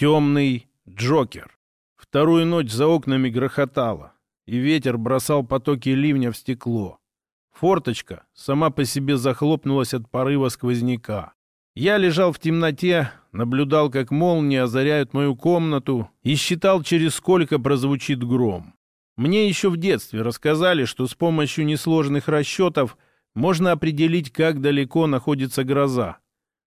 Темный Джокер. Вторую ночь за окнами грохотало, и ветер бросал потоки ливня в стекло. Форточка сама по себе захлопнулась от порыва сквозняка. Я лежал в темноте, наблюдал, как молнии озаряют мою комнату и считал, через сколько прозвучит гром. Мне еще в детстве рассказали, что с помощью несложных расчетов можно определить, как далеко находится гроза.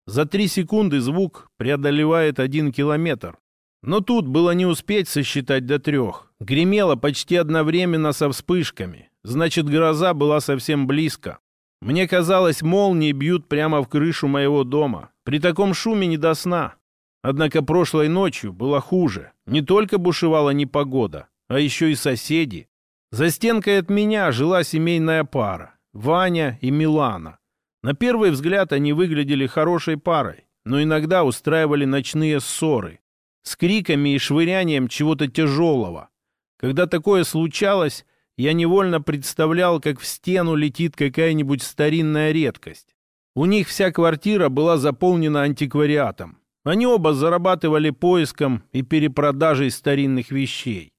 За три секунды звук преодолевает один километр. Но тут было не успеть сосчитать до трех. Гремело почти одновременно со вспышками. Значит, гроза была совсем близко. Мне казалось, молнии бьют прямо в крышу моего дома. При таком шуме не до сна. Однако прошлой ночью было хуже. Не только бушевала непогода, а еще и соседи. За стенкой от меня жила семейная пара. Ваня и Милана. На первый взгляд они выглядели хорошей парой, но иногда устраивали ночные ссоры с криками и швырянием чего-то тяжелого. Когда такое случалось, я невольно представлял, как в стену летит какая-нибудь старинная редкость. У них вся квартира была заполнена антиквариатом. Они оба зарабатывали поиском и перепродажей старинных вещей.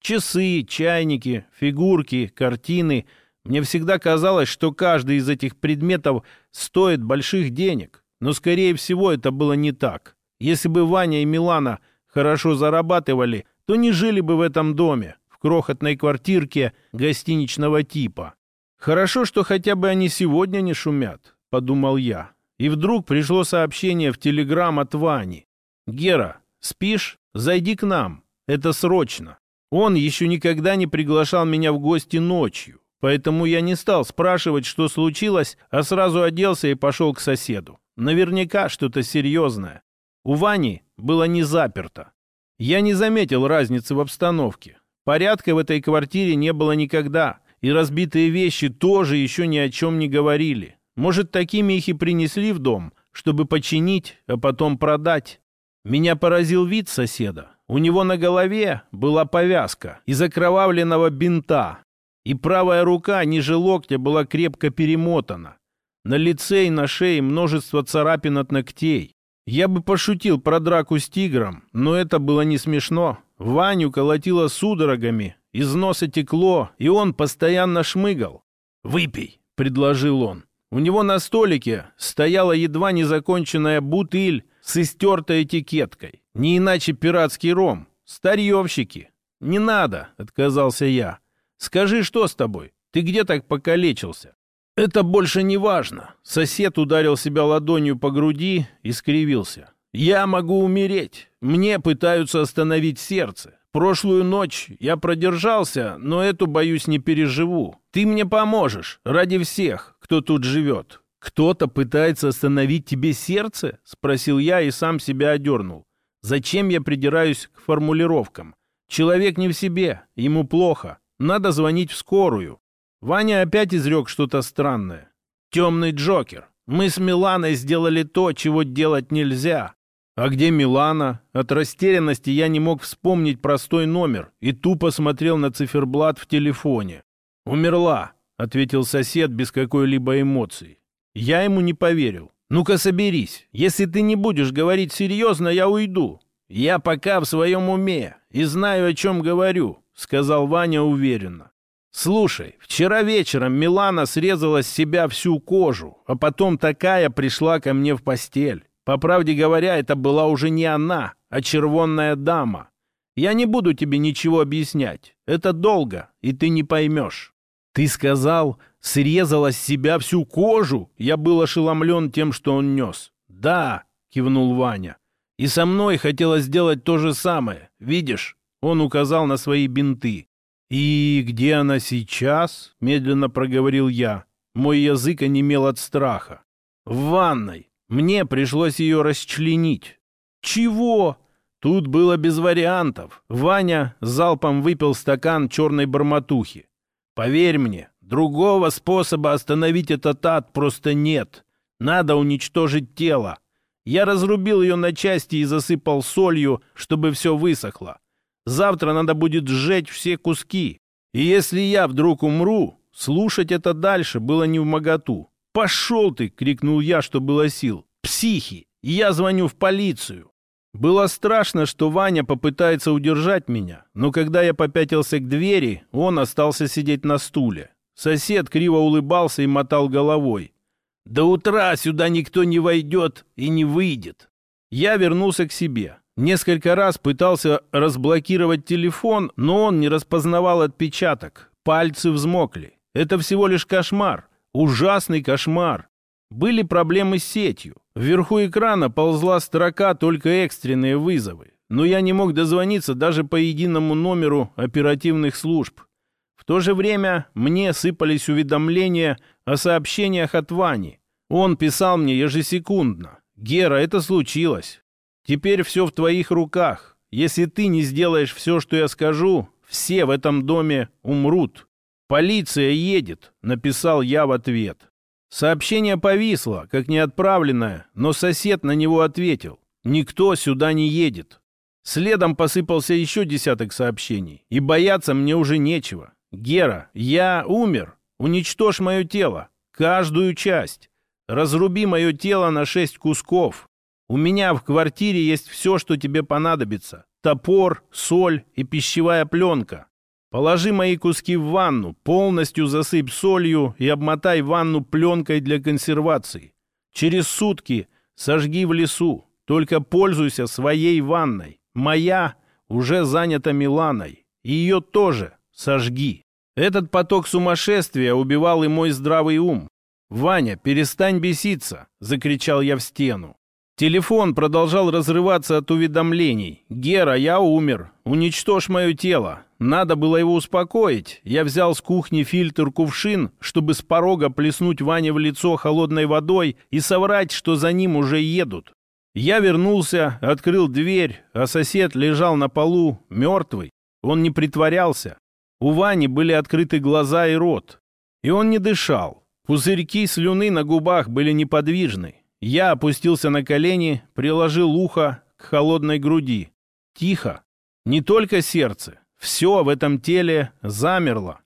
Часы, чайники, фигурки, картины — мне всегда казалось, что каждый из этих предметов стоит больших денег, но, скорее всего, это было не так. Если бы Ваня и Милана хорошо зарабатывали, то не жили бы в этом доме, в крохотной квартирке гостиничного типа. Хорошо, что хотя бы они сегодня не шумят, подумал я. И вдруг пришло сообщение в телеграм от Вани. «Гера, спишь? Зайди к нам. Это срочно». Он еще никогда не приглашал меня в гости ночью. Поэтому я не стал спрашивать, что случилось, а сразу оделся и пошел к соседу. Наверняка что-то серьезное. У Вани было не заперто. Я не заметил разницы в обстановке. Порядка в этой квартире не было никогда, и разбитые вещи тоже еще ни о чем не говорили. Может, такими их и принесли в дом, чтобы починить, а потом продать. Меня поразил вид соседа. У него на голове была повязка из окровавленного бинта, и правая рука ниже локтя была крепко перемотана. На лице и на шее множество царапин от ногтей. Я бы пошутил про драку с тигром, но это было не смешно. Ваню колотило судорогами, из носа текло, и он постоянно шмыгал. «Выпей», — предложил он. У него на столике стояла едва незаконченная бутыль с истертой этикеткой. Не иначе пиратский ром. Старьевщики. «Не надо», — отказался я. Скажи, что с тобой? Ты где так покалечился?» «Это больше не важно». Сосед ударил себя ладонью по груди и скривился. «Я могу умереть. Мне пытаются остановить сердце. Прошлую ночь я продержался, но эту, боюсь, не переживу. Ты мне поможешь, ради всех, кто тут живет». «Кто-то пытается остановить тебе сердце?» — спросил я и сам себя одернул. «Зачем я придираюсь к формулировкам? Человек не в себе, ему плохо. Надо звонить в скорую. Ваня опять изрек что-то странное. Темный Джокер. Мы с Миланой сделали то, чего делать нельзя. А где Милана? От растерянности я не мог вспомнить простой номер и тупо смотрел на циферблат в телефоне. «Умерла», — ответил сосед без какой-либо эмоции. Я ему не поверил. «Ну-ка соберись. Если ты не будешь говорить серьезно, я уйду. Я пока в своем уме и знаю, о чем говорю сказал Ваня уверенно. «Слушай, вчера вечером Милана срезала с себя всю кожу, а потом такая пришла ко мне в постель. По правде говоря, это была уже не она, а червонная дама. Я не буду тебе ничего объяснять. Это долго, и ты не поймешь». «Ты сказал, срезала с себя всю кожу?» Я был ошеломлен тем, что он нес. «Да», — кивнул Ваня. «И со мной хотела сделать то же самое. Видишь, он указал на свои бинты. «И где она сейчас?» — медленно проговорил я. Мой язык онемел от страха. «В ванной. Мне пришлось ее расчленить». «Чего?» Тут было без вариантов. Ваня залпом выпил стакан черной бормотухи. «Поверь мне, другого способа остановить этот ад просто нет. Надо уничтожить тело. Я разрубил ее на части и засыпал солью, чтобы все высохло. Завтра надо будет сжечь все куски. И если я вдруг умру, слушать это дальше было не в моготу. «Пошел ты!» — крикнул я, что было сил. «Психи! Я звоню в полицию!» Было страшно, что Ваня попытается удержать меня, но когда я попятился к двери, он остался сидеть на стуле. Сосед криво улыбался и мотал головой. «До утра сюда никто не войдет и не выйдет». Я вернулся к себе. Несколько раз пытался разблокировать телефон, но он не распознавал отпечаток. Пальцы взмокли. Это всего лишь кошмар. Ужасный кошмар. Были проблемы с сетью. Вверху экрана ползла строка «Только экстренные вызовы». Но я не мог дозвониться даже по единому номеру оперативных служб. В то же время мне сыпались уведомления о сообщениях от Вани. Он писал мне ежесекундно. «Гера, это случилось. Теперь все в твоих руках. Если ты не сделаешь все, что я скажу, все в этом доме умрут. Полиция едет», — написал я в ответ. Сообщение повисло, как неотправленное, но сосед на него ответил. «Никто сюда не едет». Следом посыпался еще десяток сообщений, и бояться мне уже нечего. «Гера, я умер. Уничтожь мое тело. Каждую часть. Разруби мое тело на шесть кусков. У меня в квартире есть все, что тебе понадобится. Топор, соль и пищевая пленка. Положи мои куски в ванну, полностью засыпь солью и обмотай ванну пленкой для консервации. Через сутки сожги в лесу. Только пользуйся своей ванной. Моя уже занята Миланой. Ее тоже сожги. Этот поток сумасшествия убивал и мой здравый ум. «Ваня, перестань беситься!» — закричал я в стену. Телефон продолжал разрываться от уведомлений. «Гера, я умер. Уничтожь мое тело». Надо было его успокоить. Я взял с кухни фильтр-кувшин, чтобы с порога плеснуть Ване в лицо холодной водой и соврать, что за ним уже едут. Я вернулся, открыл дверь, а сосед лежал на полу, мертвый. Он не притворялся. У Вани были открыты глаза и рот. И он не дышал. Пузырьки слюны на губах были неподвижны. Я опустился на колени, приложил ухо к холодной груди. Тихо. Не только сердце. Все в этом теле замерло.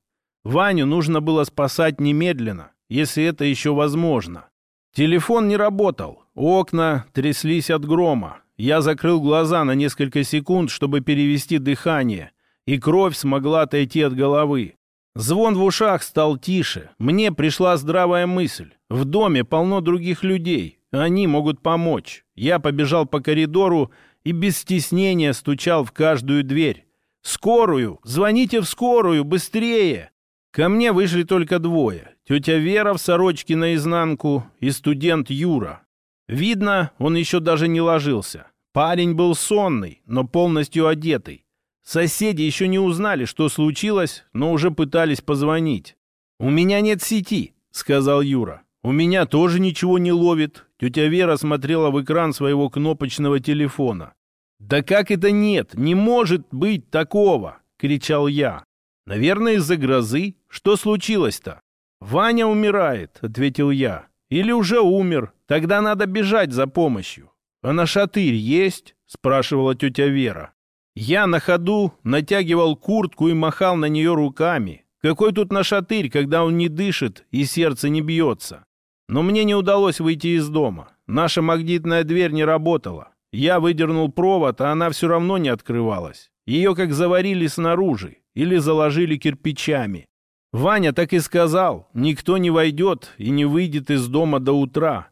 Ваню нужно было спасать немедленно, если это еще возможно. Телефон не работал. Окна тряслись от грома. Я закрыл глаза на несколько секунд, чтобы перевести дыхание, и кровь смогла отойти от головы. Звон в ушах стал тише. Мне пришла здравая мысль. В доме полно других людей. Они могут помочь. Я побежал по коридору и без стеснения стучал в каждую дверь. «Скорую! Звоните в скорую! Быстрее!» Ко мне вышли только двое. Тетя Вера в сорочке наизнанку и студент Юра. Видно, он еще даже не ложился. Парень был сонный, но полностью одетый. Соседи еще не узнали, что случилось, но уже пытались позвонить. «У меня нет сети», — сказал Юра. «У меня тоже ничего не ловит». Тетя Вера смотрела в экран своего кнопочного телефона. «Да как это нет? Не может быть такого!» — кричал я. «Наверное, из-за грозы. Что случилось-то?» «Ваня умирает», — ответил я. «Или уже умер. Тогда надо бежать за помощью». «А на шатырь есть?» — спрашивала тетя Вера. Я на ходу натягивал куртку и махал на нее руками. Какой тут нашатырь, когда он не дышит и сердце не бьется? Но мне не удалось выйти из дома. Наша магнитная дверь не работала. Я выдернул провод, а она все равно не открывалась. Ее как заварили снаружи или заложили кирпичами. Ваня так и сказал, никто не войдет и не выйдет из дома до утра.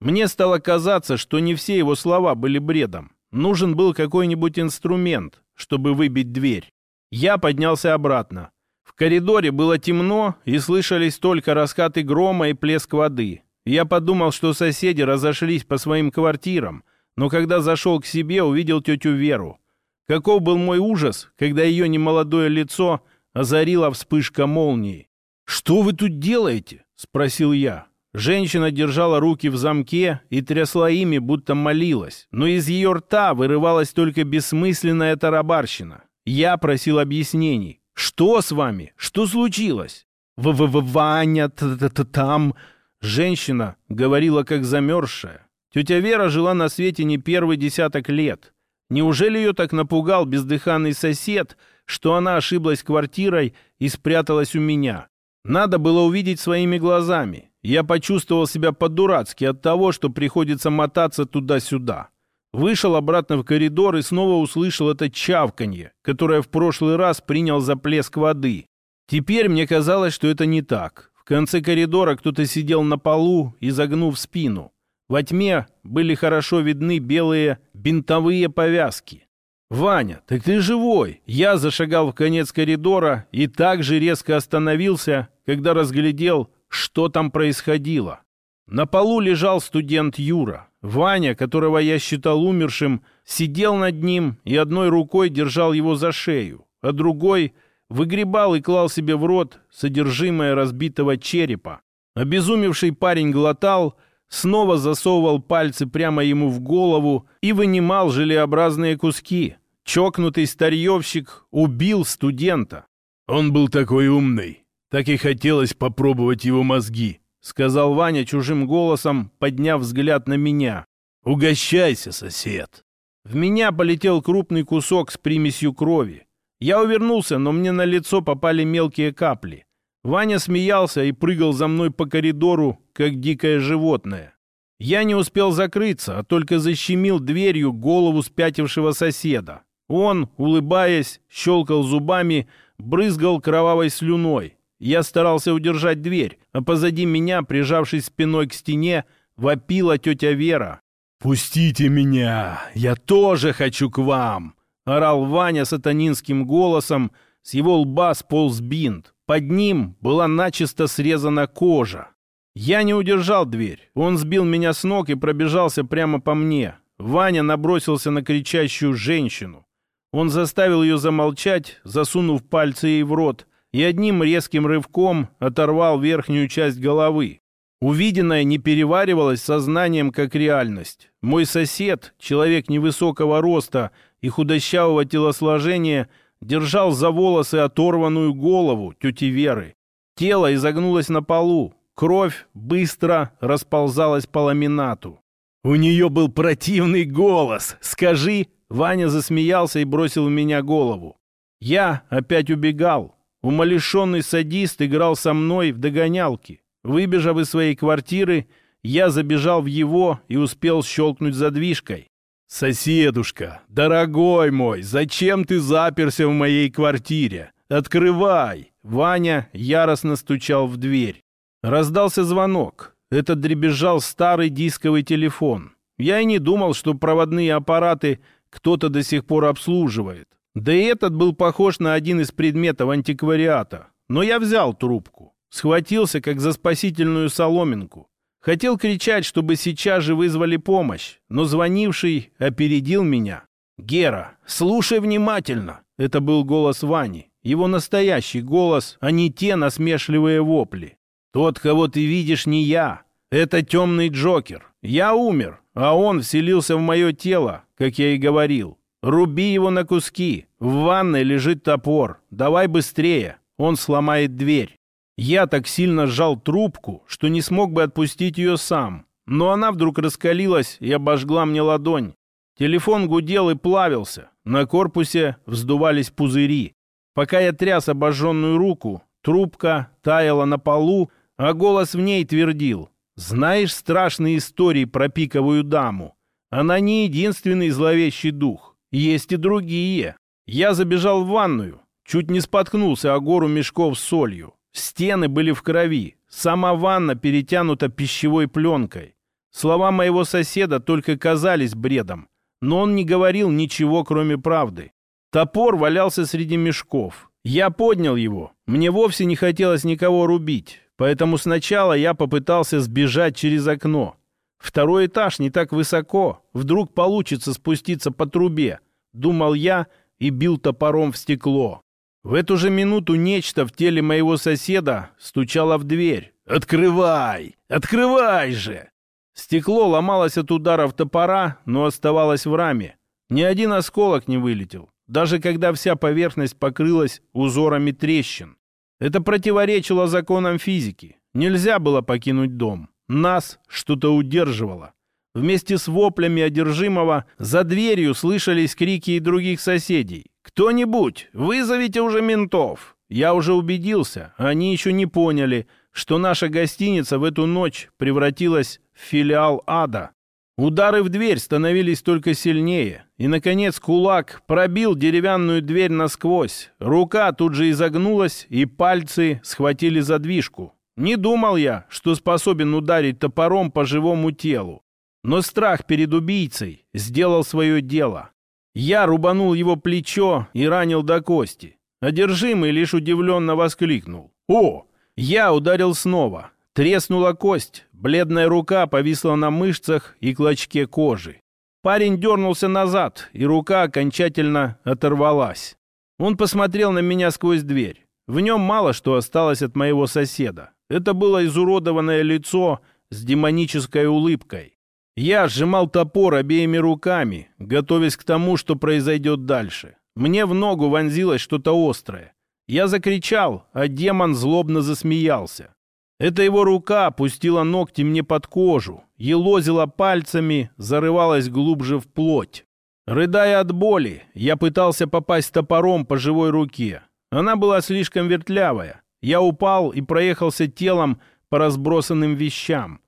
Мне стало казаться, что не все его слова были бредом. Нужен был какой-нибудь инструмент, чтобы выбить дверь. Я поднялся обратно. В коридоре было темно, и слышались только раскаты грома и плеск воды. Я подумал, что соседи разошлись по своим квартирам, но когда зашел к себе, увидел тетю Веру. Каков был мой ужас, когда ее немолодое лицо озарила вспышка молнии. «Что вы тут делаете?» — спросил я. Женщина держала руки в замке и трясла ими, будто молилась, но из ее рта вырывалась только бессмысленная тарабарщина. Я просил объяснений. «Что с вами? Что случилось?» в в, -в Ваня, т -т -т там...» Женщина говорила как замерзшая. Тетя Вера жила на свете не первый десяток лет. Неужели ее так напугал бездыханный сосед, что она ошиблась квартирой и спряталась у меня? Надо было увидеть своими глазами. Я почувствовал себя по-дурацки от того, что приходится мотаться туда-сюда. Вышел обратно в коридор и снова услышал это чавканье, которое в прошлый раз принял за плеск воды. Теперь мне казалось, что это не так. В конце коридора кто-то сидел на полу, изогнув спину. Во тьме были хорошо видны белые бинтовые повязки. «Ваня, так ты живой!» Я зашагал в конец коридора и также резко остановился, когда разглядел, что там происходило. На полу лежал студент Юра. Ваня, которого я считал умершим, сидел над ним и одной рукой держал его за шею, а другой выгребал и клал себе в рот содержимое разбитого черепа. Обезумевший парень глотал, снова засовывал пальцы прямо ему в голову и вынимал желеобразные куски. Чокнутый старьевщик убил студента. Он был такой умный. Так и хотелось попробовать его мозги, сказал Ваня чужим голосом, подняв взгляд на меня. Угощайся, сосед. В меня полетел крупный кусок с примесью крови. Я увернулся, но мне на лицо попали мелкие капли. Ваня смеялся и прыгал за мной по коридору, как дикое животное. Я не успел закрыться, а только защемил дверью голову спятившего соседа. Он, улыбаясь, щелкал зубами, брызгал кровавой слюной. Я старался удержать дверь, а позади меня, прижавшись спиной к стене, вопила тетя Вера. «Пустите меня! Я тоже хочу к вам!» Орал Ваня сатанинским голосом, с его лба сполз бинт. Под ним была начисто срезана кожа. Я не удержал дверь. Он сбил меня с ног и пробежался прямо по мне. Ваня набросился на кричащую женщину. Он заставил ее замолчать, засунув пальцы ей в рот, и одним резким рывком оторвал верхнюю часть головы. Увиденное не переваривалось сознанием как реальность. Мой сосед, человек невысокого роста и худощавого телосложения, держал за волосы оторванную голову тети Веры. Тело изогнулось на полу, кровь быстро расползалась по ламинату. «У нее был противный голос! Скажи!» Ваня засмеялся и бросил в меня голову. Я опять убегал, Умалишенный садист играл со мной в догонялки. Выбежав из своей квартиры, я забежал в его и успел щелкнуть задвижкой. «Соседушка, дорогой мой, зачем ты заперся в моей квартире? Открывай!» Ваня яростно стучал в дверь. Раздался звонок. Это дребезжал старый дисковый телефон. Я и не думал, что проводные аппараты кто-то до сих пор обслуживает. Да и этот был похож на один из предметов антиквариата. Но я взял трубку, схватился как за спасительную соломинку. Хотел кричать, чтобы сейчас же вызвали помощь, но звонивший опередил меня. «Гера, слушай внимательно!» Это был голос Вани. Его настоящий голос, а не те насмешливые вопли. «Тот, кого ты видишь, не я. Это темный Джокер. Я умер, а он вселился в мое тело, как я и говорил. Руби его на куски. В ванной лежит топор. Давай быстрее. Он сломает дверь. Я так сильно сжал трубку, что не смог бы отпустить ее сам. Но она вдруг раскалилась и обожгла мне ладонь. Телефон гудел и плавился. На корпусе вздувались пузыри. Пока я тряс обожженную руку, трубка таяла на полу, а голос в ней твердил. «Знаешь страшные истории про пиковую даму? Она не единственный зловещий дух. Есть и другие. Я забежал в ванную, чуть не споткнулся о гору мешков с солью. Стены были в крови, сама ванна перетянута пищевой пленкой. Слова моего соседа только казались бредом, но он не говорил ничего, кроме правды. Топор валялся среди мешков. Я поднял его. Мне вовсе не хотелось никого рубить, поэтому сначала я попытался сбежать через окно. Второй этаж не так высоко. Вдруг получится спуститься по трубе. Думал я и бил топором в стекло. В эту же минуту нечто в теле моего соседа стучало в дверь. «Открывай! Открывай же!» Стекло ломалось от ударов топора, но оставалось в раме. Ни один осколок не вылетел, даже когда вся поверхность покрылась узорами трещин. Это противоречило законам физики. Нельзя было покинуть дом. Нас что-то удерживало. Вместе с воплями одержимого за дверью слышались крики и других соседей. «Кто-нибудь, вызовите уже ментов!» Я уже убедился, они еще не поняли, что наша гостиница в эту ночь превратилась в филиал ада. Удары в дверь становились только сильнее, и, наконец, кулак пробил деревянную дверь насквозь. Рука тут же изогнулась, и пальцы схватили задвижку. Не думал я, что способен ударить топором по живому телу. Но страх перед убийцей сделал свое дело. Я рубанул его плечо и ранил до кости. Одержимый лишь удивленно воскликнул. «О!» Я ударил снова. Треснула кость, бледная рука повисла на мышцах и клочке кожи. Парень дернулся назад, и рука окончательно оторвалась. Он посмотрел на меня сквозь дверь. В нем мало что осталось от моего соседа. Это было изуродованное лицо с демонической улыбкой. Я сжимал топор обеими руками, готовясь к тому, что произойдет дальше. Мне в ногу вонзилось что-то острое. Я закричал, а демон злобно засмеялся. Эта его рука опустила ногти мне под кожу, елозила пальцами, зарывалась глубже в плоть. Рыдая от боли, я пытался попасть топором по живой руке. Она была слишком вертлявая. Я упал и проехался телом по разбросанным вещам.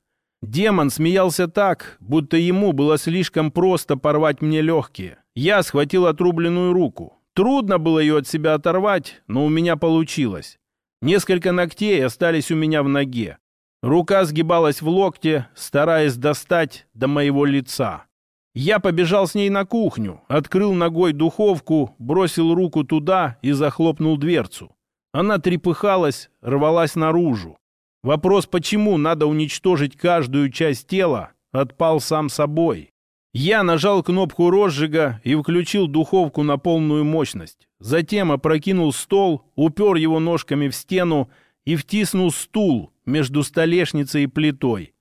Демон смеялся так, будто ему было слишком просто порвать мне легкие. Я схватил отрубленную руку. Трудно было ее от себя оторвать, но у меня получилось. Несколько ногтей остались у меня в ноге. Рука сгибалась в локте, стараясь достать до моего лица. Я побежал с ней на кухню, открыл ногой духовку, бросил руку туда и захлопнул дверцу. Она трепыхалась, рвалась наружу. Вопрос, почему надо уничтожить каждую часть тела, отпал сам собой. Я нажал кнопку розжига и включил духовку на полную мощность. Затем опрокинул стол, упер его ножками в стену и втиснул стул между столешницей и плитой.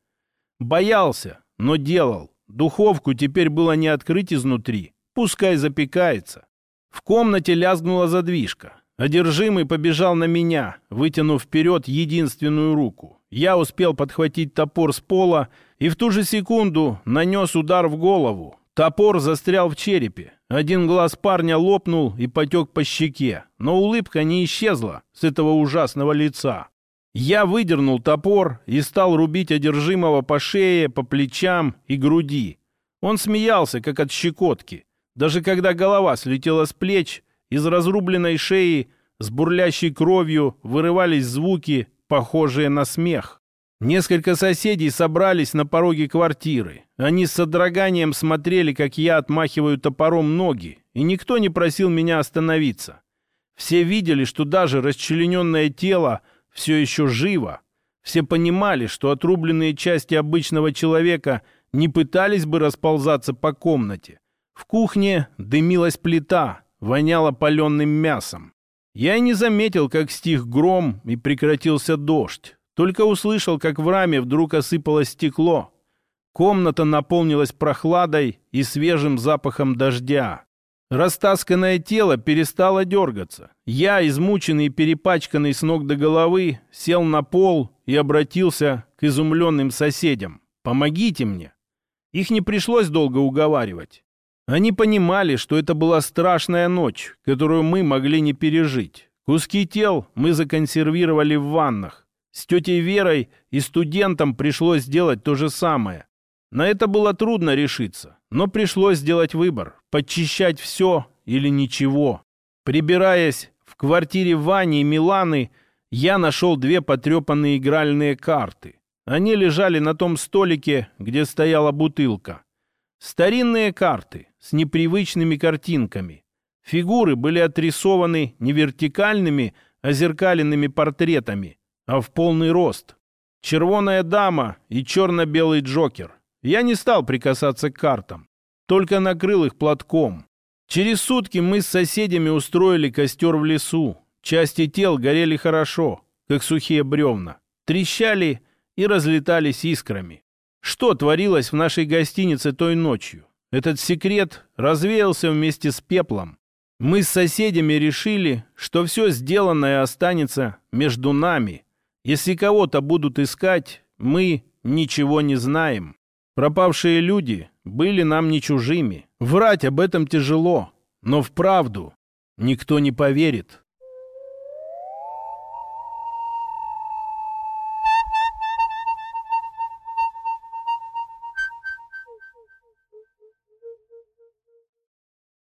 Боялся, но делал. Духовку теперь было не открыть изнутри. Пускай запекается. В комнате лязгнула задвижка. Одержимый побежал на меня, вытянув вперед единственную руку. Я успел подхватить топор с пола и в ту же секунду нанес удар в голову. Топор застрял в черепе. Один глаз парня лопнул и потек по щеке, но улыбка не исчезла с этого ужасного лица. Я выдернул топор и стал рубить одержимого по шее, по плечам и груди. Он смеялся, как от щекотки. Даже когда голова слетела с плеч, из разрубленной шеи с бурлящей кровью вырывались звуки, похожие на смех. Несколько соседей собрались на пороге квартиры. Они с содроганием смотрели, как я отмахиваю топором ноги, и никто не просил меня остановиться. Все видели, что даже расчлененное тело все еще живо. Все понимали, что отрубленные части обычного человека не пытались бы расползаться по комнате. В кухне дымилась плита, воняло паленым мясом. Я и не заметил, как стих гром и прекратился дождь. Только услышал, как в раме вдруг осыпалось стекло. Комната наполнилась прохладой и свежим запахом дождя. Растасканное тело перестало дергаться. Я, измученный и перепачканный с ног до головы, сел на пол и обратился к изумленным соседям. «Помогите мне!» Их не пришлось долго уговаривать. Они понимали, что это была страшная ночь, которую мы могли не пережить. Куски тел мы законсервировали в ваннах. С тетей Верой и студентам пришлось сделать то же самое. На это было трудно решиться, но пришлось сделать выбор – подчищать все или ничего. Прибираясь в квартире Вани и Миланы, я нашел две потрепанные игральные карты. Они лежали на том столике, где стояла бутылка. Старинные карты с непривычными картинками. Фигуры были отрисованы не вертикальными, а зеркаленными портретами, а в полный рост. Червоная дама и черно-белый Джокер. Я не стал прикасаться к картам, только накрыл их платком. Через сутки мы с соседями устроили костер в лесу. Части тел горели хорошо, как сухие бревна. Трещали и разлетались искрами. Что творилось в нашей гостинице той ночью? Этот секрет развеялся вместе с пеплом. Мы с соседями решили, что все сделанное останется между нами. Если кого-то будут искать, мы ничего не знаем. Пропавшие люди были нам не чужими. Врать об этом тяжело, но вправду никто не поверит.